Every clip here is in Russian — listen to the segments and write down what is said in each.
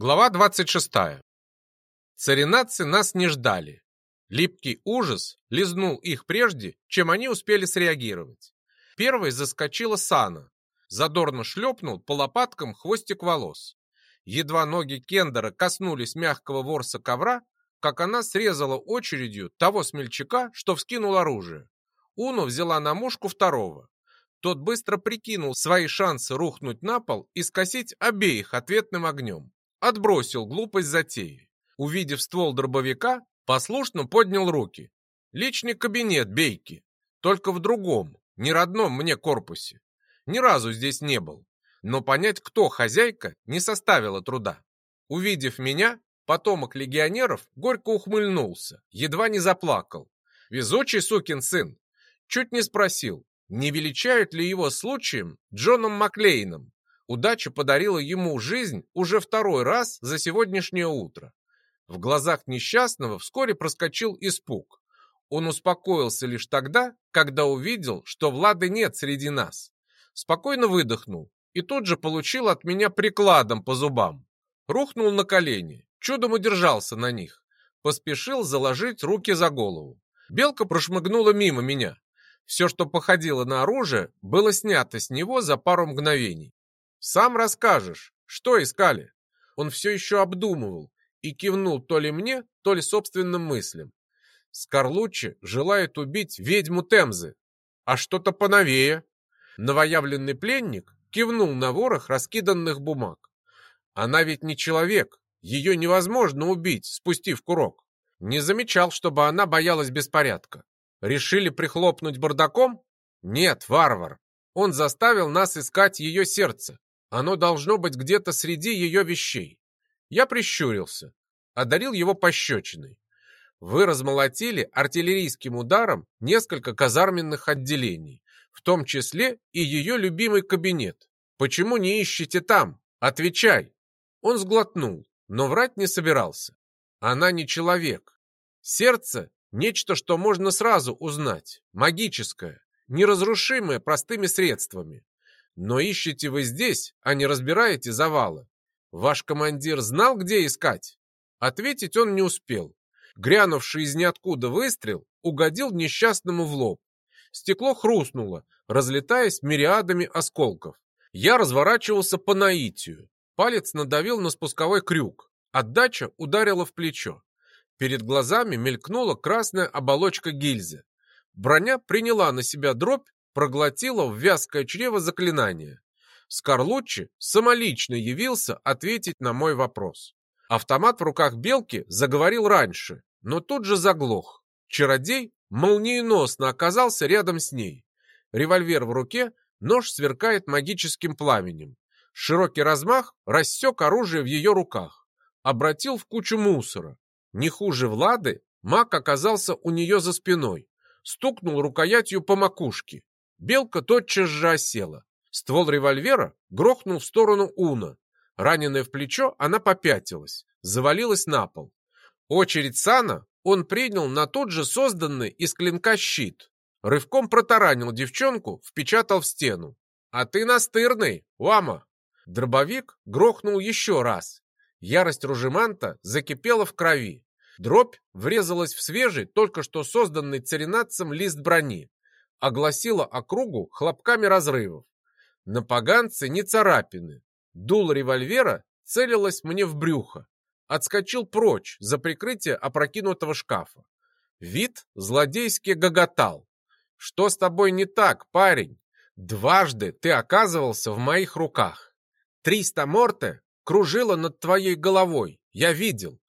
Глава 26. Царинатцы нас не ждали. Липкий ужас лизнул их прежде, чем они успели среагировать. Первой заскочила Сана. Задорно шлепнул по лопаткам хвостик волос. Едва ноги Кендера коснулись мягкого ворса ковра, как она срезала очередью того смельчака, что вскинул оружие. Уну взяла на мушку второго. Тот быстро прикинул свои шансы рухнуть на пол и скосить обеих ответным огнем. Отбросил глупость затеи. Увидев ствол дробовика, послушно поднял руки. Личный кабинет Бейки. Только в другом, не родном мне корпусе. Ни разу здесь не был. Но понять, кто хозяйка, не составило труда. Увидев меня, потомок легионеров горько ухмыльнулся, едва не заплакал. Везучий сукин сын. Чуть не спросил, не величают ли его случаем Джоном Маклейном. Удача подарила ему жизнь уже второй раз за сегодняшнее утро. В глазах несчастного вскоре проскочил испуг. Он успокоился лишь тогда, когда увидел, что Влады нет среди нас. Спокойно выдохнул и тут же получил от меня прикладом по зубам. Рухнул на колени, чудом удержался на них. Поспешил заложить руки за голову. Белка прошмыгнула мимо меня. Все, что походило на оружие, было снято с него за пару мгновений. Сам расскажешь, что искали. Он все еще обдумывал и кивнул то ли мне, то ли собственным мыслям. Скорлуччи желает убить ведьму Темзы. А что-то поновее. Новоявленный пленник кивнул на ворох раскиданных бумаг. Она ведь не человек, ее невозможно убить, спустив курок. Не замечал, чтобы она боялась беспорядка. Решили прихлопнуть бардаком? Нет, варвар. Он заставил нас искать ее сердце. Оно должно быть где-то среди ее вещей. Я прищурился, одарил его пощечиной. Вы размолотили артиллерийским ударом несколько казарменных отделений, в том числе и ее любимый кабинет. Почему не ищете там? Отвечай. Он сглотнул, но врать не собирался. Она не человек. Сердце – нечто, что можно сразу узнать, магическое, неразрушимое простыми средствами. Но ищете вы здесь, а не разбираете завалы. Ваш командир знал, где искать? Ответить он не успел. Грянувший из ниоткуда выстрел угодил несчастному в лоб. Стекло хрустнуло, разлетаясь мириадами осколков. Я разворачивался по наитию. Палец надавил на спусковой крюк. Отдача ударила в плечо. Перед глазами мелькнула красная оболочка гильзы. Броня приняла на себя дробь проглотила в вязкое чрево заклинание. Скорлуччи самолично явился ответить на мой вопрос. Автомат в руках Белки заговорил раньше, но тут же заглох. Чародей молниеносно оказался рядом с ней. Револьвер в руке, нож сверкает магическим пламенем. Широкий размах рассек оружие в ее руках. Обратил в кучу мусора. Не хуже Влады, маг оказался у нее за спиной. Стукнул рукоятью по макушке. Белка тотчас же осела. Ствол револьвера грохнул в сторону Уна. Раненая в плечо, она попятилась, завалилась на пол. Очередь Сана он принял на тот же созданный из клинка щит. Рывком протаранил девчонку, впечатал в стену. «А ты настырный, Уама!» Дробовик грохнул еще раз. Ярость Ружеманта закипела в крови. Дробь врезалась в свежий, только что созданный царинатцем лист брони огласила округу хлопками разрывов. На поганце не царапины. Дул револьвера целилась мне в брюхо. Отскочил прочь за прикрытие опрокинутого шкафа. Вид злодейски гоготал. «Что с тобой не так, парень? Дважды ты оказывался в моих руках. Триста морте кружила над твоей головой, я видел.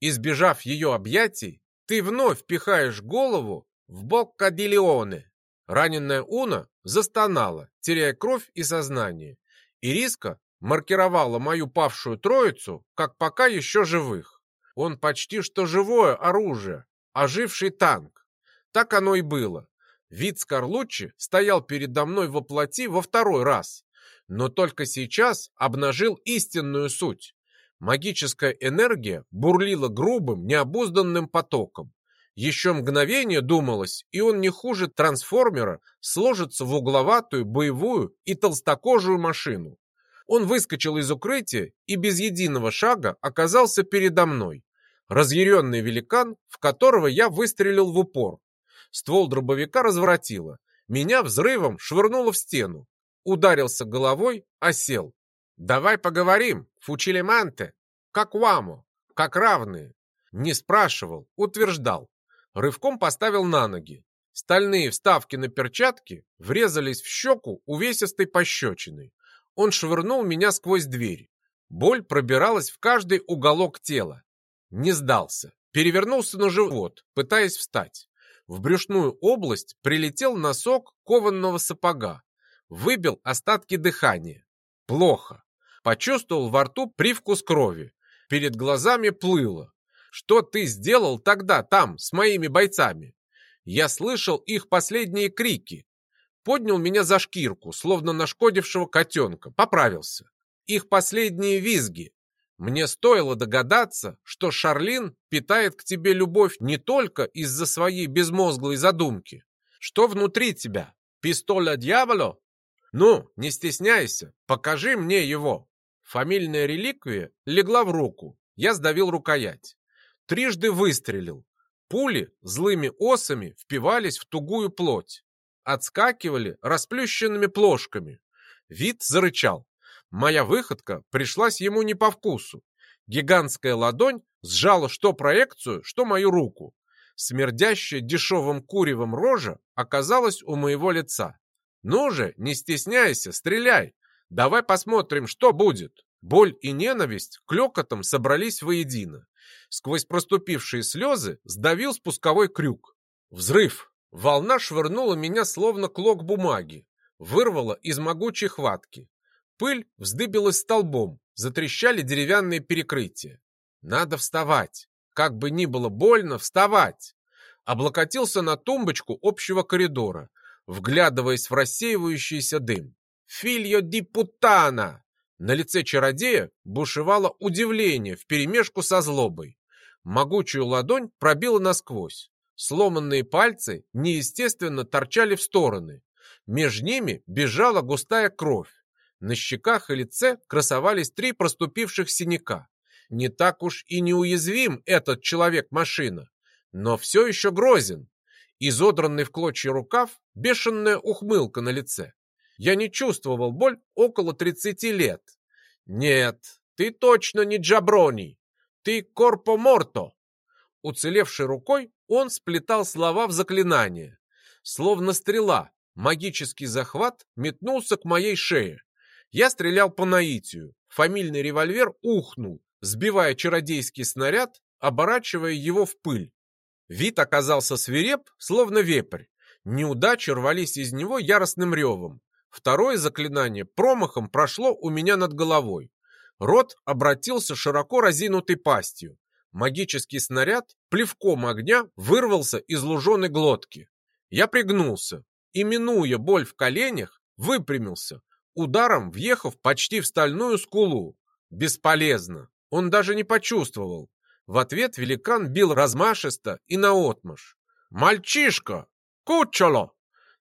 Избежав ее объятий, ты вновь пихаешь голову в бок Кадиллионы. Раненая Уна застонала, теряя кровь и сознание. Ириска маркировала мою павшую троицу, как пока еще живых. Он почти что живое оружие, оживший танк. Так оно и было. Вид Скорлуччи стоял передо мной во плоти во второй раз, но только сейчас обнажил истинную суть. Магическая энергия бурлила грубым, необузданным потоком. Еще мгновение думалось, и он не хуже трансформера сложится в угловатую, боевую и толстокожую машину. Он выскочил из укрытия и без единого шага оказался передо мной. Разъяренный великан, в которого я выстрелил в упор. Ствол дробовика разворотило. Меня взрывом швырнуло в стену. Ударился головой, осел. «Давай поговорим, фучилеманте, как вамо, как равные». Не спрашивал, утверждал. Рывком поставил на ноги. Стальные вставки на перчатки врезались в щеку увесистой пощечиной. Он швырнул меня сквозь дверь. Боль пробиралась в каждый уголок тела. Не сдался. Перевернулся на живот, пытаясь встать. В брюшную область прилетел носок кованного сапога. Выбил остатки дыхания. Плохо. Почувствовал во рту привкус крови. Перед глазами плыло. Что ты сделал тогда там, с моими бойцами? Я слышал их последние крики. Поднял меня за шкирку, словно нашкодившего котенка. Поправился. Их последние визги. Мне стоило догадаться, что Шарлин питает к тебе любовь не только из-за своей безмозглой задумки. Что внутри тебя? Пистоля дьяволо? Ну, не стесняйся, покажи мне его. Фамильная реликвия легла в руку. Я сдавил рукоять. Трижды выстрелил. Пули злыми осами впивались в тугую плоть. Отскакивали расплющенными плошками. Вид зарычал. Моя выходка пришлась ему не по вкусу. Гигантская ладонь сжала что проекцию, что мою руку. Смердящая дешевым куревом рожа оказалась у моего лица. «Ну же, не стесняйся, стреляй! Давай посмотрим, что будет!» Боль и ненависть клёкотом собрались воедино. Сквозь проступившие слезы сдавил спусковой крюк. Взрыв! Волна швырнула меня словно клок бумаги, вырвала из могучей хватки. Пыль вздыбилась столбом, затрещали деревянные перекрытия. Надо вставать. Как бы ни было больно, вставать. Облокотился на тумбочку общего коридора, вглядываясь в рассеивающийся дым. «Фильо ди путана!» На лице чародея бушевало удивление вперемешку со злобой. Могучую ладонь пробило насквозь. Сломанные пальцы неестественно торчали в стороны. Между ними бежала густая кровь. На щеках и лице красовались три проступивших синяка. Не так уж и неуязвим этот человек-машина, но все еще грозен. Изодранный в клочья рукав, бешеная ухмылка на лице. Я не чувствовал боль около 30 лет. Нет, ты точно не Джаброни. Ты Корпо-Морто. Уцелевшей рукой он сплетал слова в заклинание. Словно стрела, магический захват метнулся к моей шее. Я стрелял по наитию. Фамильный револьвер ухнул, сбивая чародейский снаряд, оборачивая его в пыль. Вид оказался свиреп, словно вепрь. Неудачи рвались из него яростным ревом. Второе заклинание промахом прошло у меня над головой. Рот обратился широко разинутой пастью. Магический снаряд плевком огня вырвался из луженой глотки. Я пригнулся и, минуя боль в коленях, выпрямился, ударом въехав почти в стальную скулу. Бесполезно. Он даже не почувствовал. В ответ великан бил размашисто и наотмашь. «Мальчишка! Кучоло!»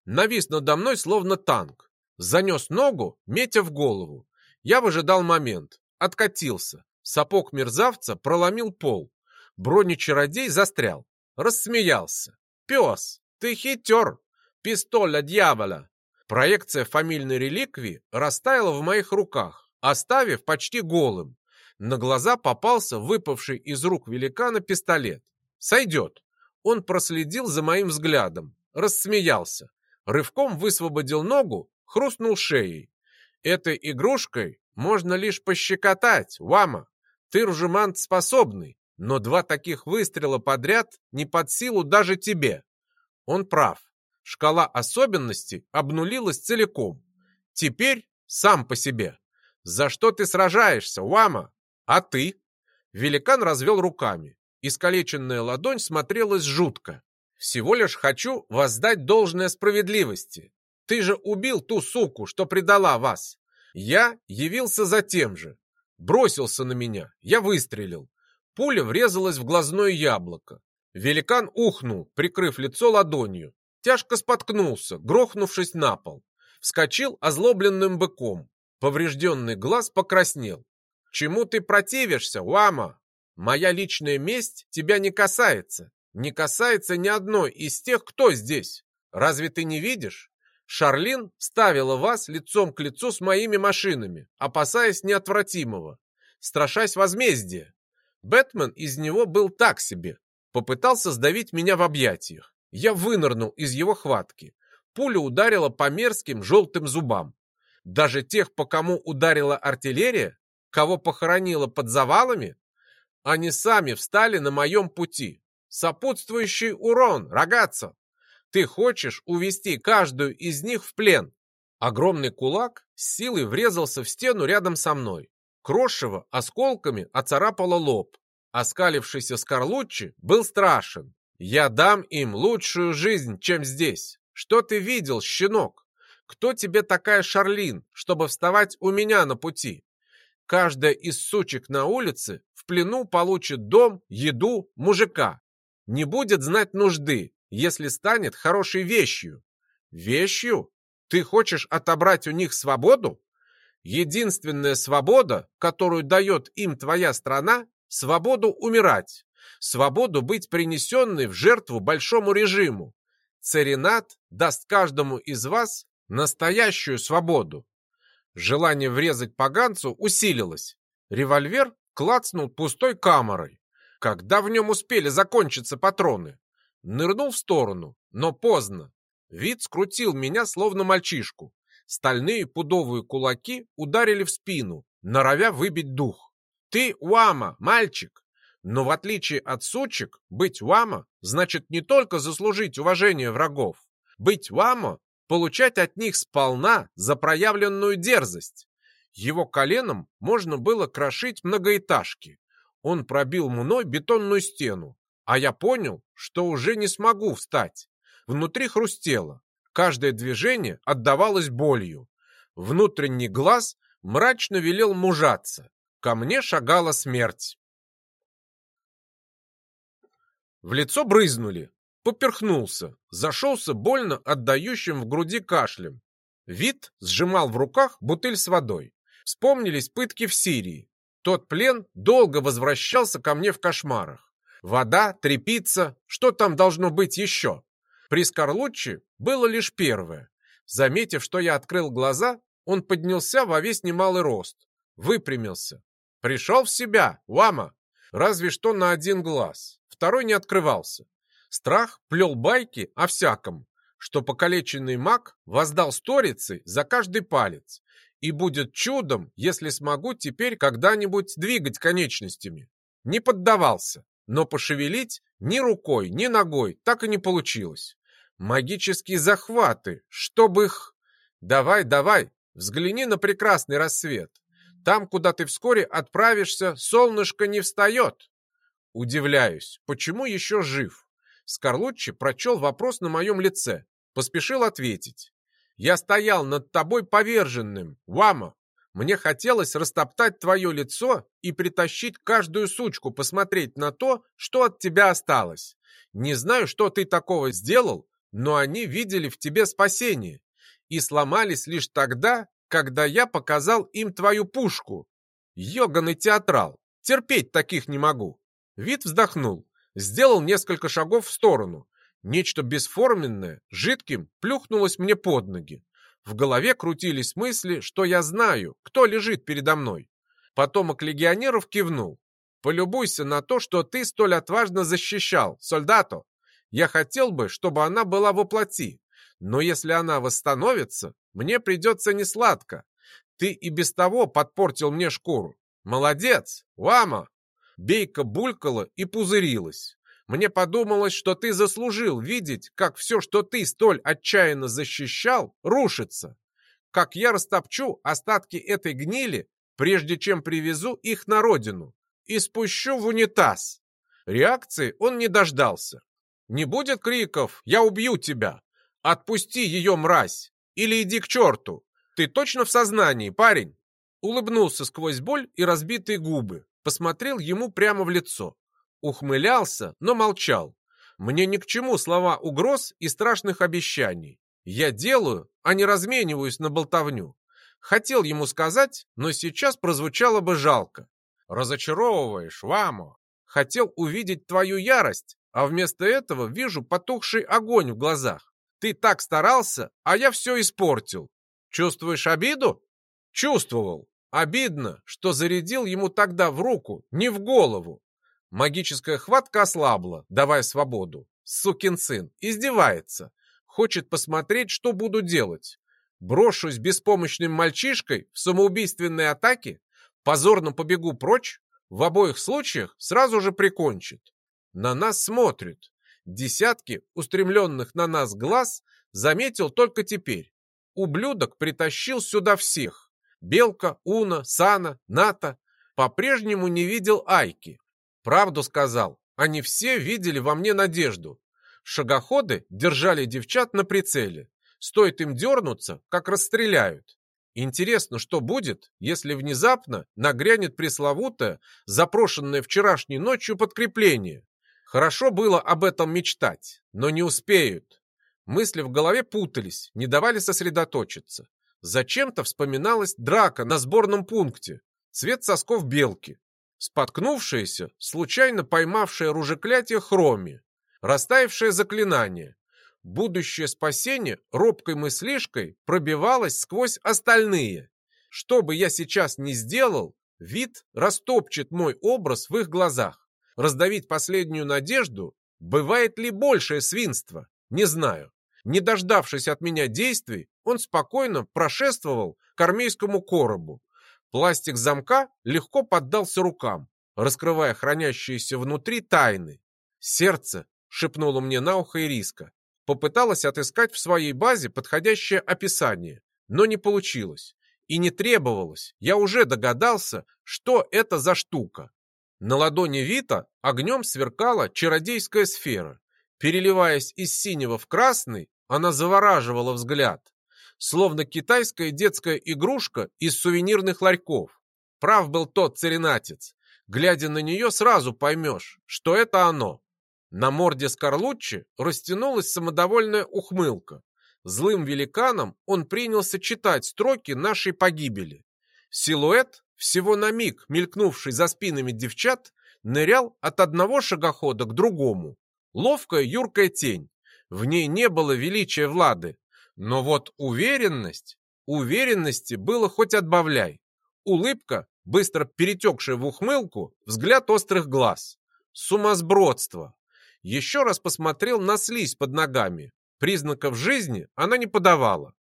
Навис надо мной, словно танк. Занес ногу, метя в голову. Я выжидал момент. Откатился. Сапог мерзавца проломил пол. Бронечародей застрял. Рассмеялся. «Пес, ты хитер! Пистоля дьявола! Проекция фамильной реликвии растаяла в моих руках, оставив почти голым. На глаза попался выпавший из рук великана пистолет. «Сойдет!» Он проследил за моим взглядом, рассмеялся. Рывком высвободил ногу, хрустнул шеей. «Этой игрушкой можно лишь пощекотать, Вама. Ты, ружемант, способный, но два таких выстрела подряд не под силу даже тебе». Он прав. Шкала особенностей обнулилась целиком. Теперь сам по себе. За что ты сражаешься, Уама? А ты? Великан развел руками. Искалеченная ладонь смотрелась жутко. Всего лишь хочу воздать должное справедливости. Ты же убил ту суку, что предала вас. Я явился за тем же. Бросился на меня. Я выстрелил. Пуля врезалась в глазное яблоко. Великан ухнул, прикрыв лицо ладонью. Тяжко споткнулся, грохнувшись на пол. Вскочил озлобленным быком. Поврежденный глаз покраснел. «Чему ты противишься, Уама? Моя личная месть тебя не касается. Не касается ни одной из тех, кто здесь. Разве ты не видишь? Шарлин ставила вас лицом к лицу с моими машинами, опасаясь неотвратимого, страшась возмездия. Бэтмен из него был так себе. Попытался сдавить меня в объятиях. Я вынырнул из его хватки. Пуля ударила по мерзким желтым зубам. Даже тех, по кому ударила артиллерия, кого похоронила под завалами, они сами встали на моем пути. Сопутствующий урон, рогатцев. Ты хочешь увести каждую из них в плен. Огромный кулак с силой врезался в стену рядом со мной. Крошево осколками оцарапало лоб. Оскалившийся Скорлуччи был страшен. Я дам им лучшую жизнь, чем здесь. Что ты видел, щенок? Кто тебе такая Шарлин, чтобы вставать у меня на пути? Каждая из сучек на улице в плену получит дом, еду, мужика. Не будет знать нужды, если станет хорошей вещью. Вещью? Ты хочешь отобрать у них свободу? Единственная свобода, которую дает им твоя страна, свободу умирать, свободу быть принесенной в жертву большому режиму. Царинат даст каждому из вас настоящую свободу. Желание врезать поганцу усилилось. Револьвер клацнул пустой камерой. Когда в нем успели закончиться патроны? Нырнул в сторону, но поздно. Вид скрутил меня, словно мальчишку. Стальные пудовые кулаки ударили в спину, норовя выбить дух. «Ты Уама, мальчик!» Но в отличие от сучек, быть Уама значит не только заслужить уважение врагов. Быть Уама – получать от них сполна за проявленную дерзость. Его коленом можно было крошить многоэтажки. Он пробил мной бетонную стену, а я понял, что уже не смогу встать. Внутри хрустело. Каждое движение отдавалось болью. Внутренний глаз мрачно велел мужаться. Ко мне шагала смерть. В лицо брызнули. Поперхнулся. Зашелся больно отдающим в груди кашлем. Вид сжимал в руках бутыль с водой. Вспомнились пытки в Сирии. Тот плен долго возвращался ко мне в кошмарах. Вода, трепица, что там должно быть еще? При Скорлуччи было лишь первое. Заметив, что я открыл глаза, он поднялся во весь немалый рост. Выпрямился. Пришел в себя, Уама. Разве что на один глаз. Второй не открывался. Страх плел байки о всяком, что покалеченный маг воздал сторицы за каждый палец. И будет чудом, если смогу теперь когда-нибудь двигать конечностями. Не поддавался. Но пошевелить ни рукой, ни ногой так и не получилось. Магические захваты, чтобы их... Давай, давай, взгляни на прекрасный рассвет. Там, куда ты вскоре отправишься, солнышко не встает. Удивляюсь, почему еще жив? Скорлуччи прочел вопрос на моем лице, поспешил ответить. Я стоял над тобой поверженным, Вама, мне хотелось растоптать твое лицо и притащить каждую сучку посмотреть на то, что от тебя осталось. Не знаю, что ты такого сделал, но они видели в тебе спасение и сломались лишь тогда, когда я показал им твою пушку. Йоганый театрал. Терпеть таких не могу. Вид вздохнул, сделал несколько шагов в сторону. Нечто бесформенное, жидким, плюхнулось мне под ноги. В голове крутились мысли, что я знаю, кто лежит передо мной. Потомок легионеров кивнул. «Полюбуйся на то, что ты столь отважно защищал, солдату. Я хотел бы, чтобы она была воплоти, но если она восстановится, мне придется несладко. Ты и без того подпортил мне шкуру. Молодец, Вама!» Бейка булькала и пузырилась. Мне подумалось, что ты заслужил видеть, как все, что ты столь отчаянно защищал, рушится. Как я растопчу остатки этой гнили, прежде чем привезу их на родину, и спущу в унитаз. Реакции он не дождался. Не будет криков «Я убью тебя!» «Отпусти ее, мразь!» или «Иди к черту!» Ты точно в сознании, парень? Улыбнулся сквозь боль и разбитые губы, посмотрел ему прямо в лицо. Ухмылялся, но молчал. Мне ни к чему слова угроз и страшных обещаний. Я делаю, а не размениваюсь на болтовню. Хотел ему сказать, но сейчас прозвучало бы жалко. Разочаровываешь, Вамо. Хотел увидеть твою ярость, а вместо этого вижу потухший огонь в глазах. Ты так старался, а я все испортил. Чувствуешь обиду? Чувствовал. Обидно, что зарядил ему тогда в руку, не в голову. Магическая хватка ослабла, давая свободу. Сукин сын издевается. Хочет посмотреть, что буду делать. Брошусь беспомощным мальчишкой в самоубийственной атаке? Позорно побегу прочь? В обоих случаях сразу же прикончит. На нас смотрят. Десятки устремленных на нас глаз заметил только теперь. Ублюдок притащил сюда всех. Белка, Уна, Сана, Ната. По-прежнему не видел Айки. Правду сказал, они все видели во мне надежду. Шагоходы держали девчат на прицеле. Стоит им дернуться, как расстреляют. Интересно, что будет, если внезапно нагрянет пресловутое, запрошенное вчерашней ночью подкрепление. Хорошо было об этом мечтать, но не успеют. Мысли в голове путались, не давали сосредоточиться. Зачем-то вспоминалась драка на сборном пункте, цвет сосков белки, споткнувшаяся, случайно поймавшая ружеклятие хроми, растаявшее заклинание. Будущее спасение робкой мыслишкой пробивалось сквозь остальные. Что бы я сейчас ни сделал, вид растопчет мой образ в их глазах. Раздавить последнюю надежду, бывает ли большее свинство, не знаю. Не дождавшись от меня действий, он спокойно прошествовал к армейскому коробу. Пластик замка легко поддался рукам, раскрывая хранящиеся внутри тайны. «Сердце!» — шепнула мне на ухо Ириска. Попыталась отыскать в своей базе подходящее описание, но не получилось. И не требовалось, я уже догадался, что это за штука. На ладони Вита огнем сверкала чародейская сфера. Переливаясь из синего в красный, она завораживала взгляд, словно китайская детская игрушка из сувенирных ларьков. Прав был тот царинатец. Глядя на нее, сразу поймешь, что это оно. На морде Скорлуччи растянулась самодовольная ухмылка. Злым великаном он принялся читать строки нашей погибели. Силуэт, всего на миг мелькнувший за спинами девчат, нырял от одного шагохода к другому. Ловкая юркая тень, в ней не было величия Влады. Но вот уверенность... Уверенности было хоть отбавляй. Улыбка, быстро перетекшая в ухмылку, взгляд острых глаз. Сумасбродство. Еще раз посмотрел на слизь под ногами. Признаков жизни она не подавала.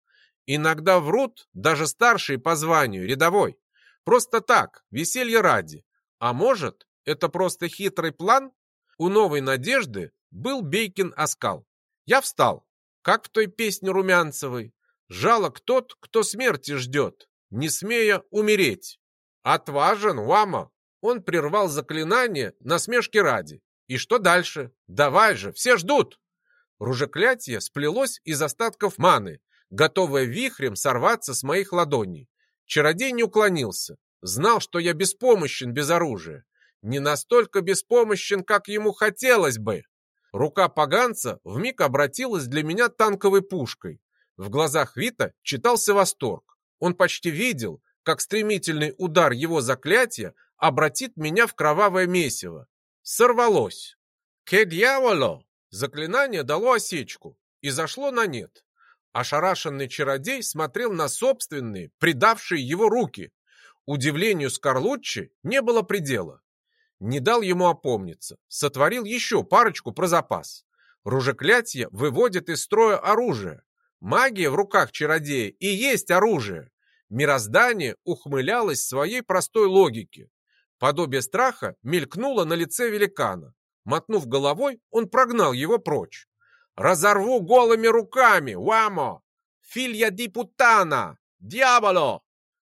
Иногда врут даже старшие по званию, рядовой. Просто так, веселье ради. А может, это просто хитрый план? У новой надежды был Бейкин оскал. Я встал, как в той песне Румянцевой. Жалок тот, кто смерти ждет, не смея умереть. Отважен, Уама. Он прервал заклинание насмешки ради. И что дальше? Давай же, все ждут. Ружеклятие сплелось из остатков маны, готовое вихрем сорваться с моих ладоней. Чародей не уклонился. Знал, что я беспомощен без оружия. Не настолько беспомощен, как ему хотелось бы. Рука поганца вмиг обратилась для меня танковой пушкой. В глазах Вита читался восторг. Он почти видел, как стремительный удар его заклятия обратит меня в кровавое месиво. Сорвалось. «Ке дьяволо!» Заклинание дало осечку и зашло на нет. Ошарашенный чародей смотрел на собственные, предавшие его руки. Удивлению Скорлуччи не было предела не дал ему опомниться, сотворил еще парочку про запас. Ружеклятие выводит из строя оружие. Магия в руках чародея и есть оружие. Мироздание ухмылялось своей простой логике. Подобие страха мелькнуло на лице великана. Мотнув головой, он прогнал его прочь. «Разорву голыми руками, Уамо! Филья ди путана! Дьяволо!»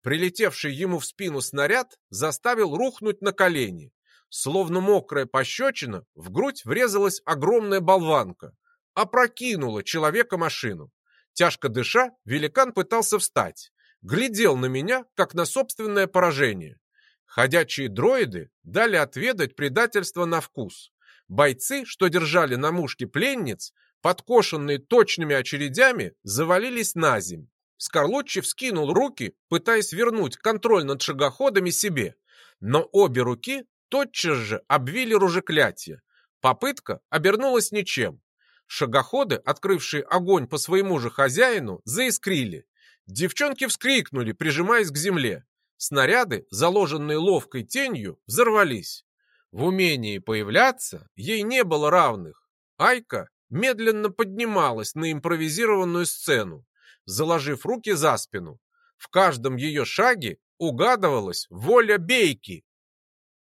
Прилетевший ему в спину снаряд заставил рухнуть на колени. Словно мокрая пощечина, в грудь врезалась огромная болванка. Опрокинула человека машину. Тяжко дыша, великан пытался встать. Глядел на меня, как на собственное поражение. Ходячие дроиды дали отведать предательство на вкус. Бойцы, что держали на мушке пленниц, подкошенные точными очередями, завалились на земь. Скорлуччи вскинул руки, пытаясь вернуть контроль над шагоходами себе, но обе руки тотчас же обвили ружеклятие. Попытка обернулась ничем. Шагоходы, открывшие огонь по своему же хозяину, заискрили. Девчонки вскрикнули, прижимаясь к земле. Снаряды, заложенные ловкой тенью, взорвались. В умении появляться ей не было равных. Айка медленно поднималась на импровизированную сцену, заложив руки за спину. В каждом ее шаге угадывалась воля бейки,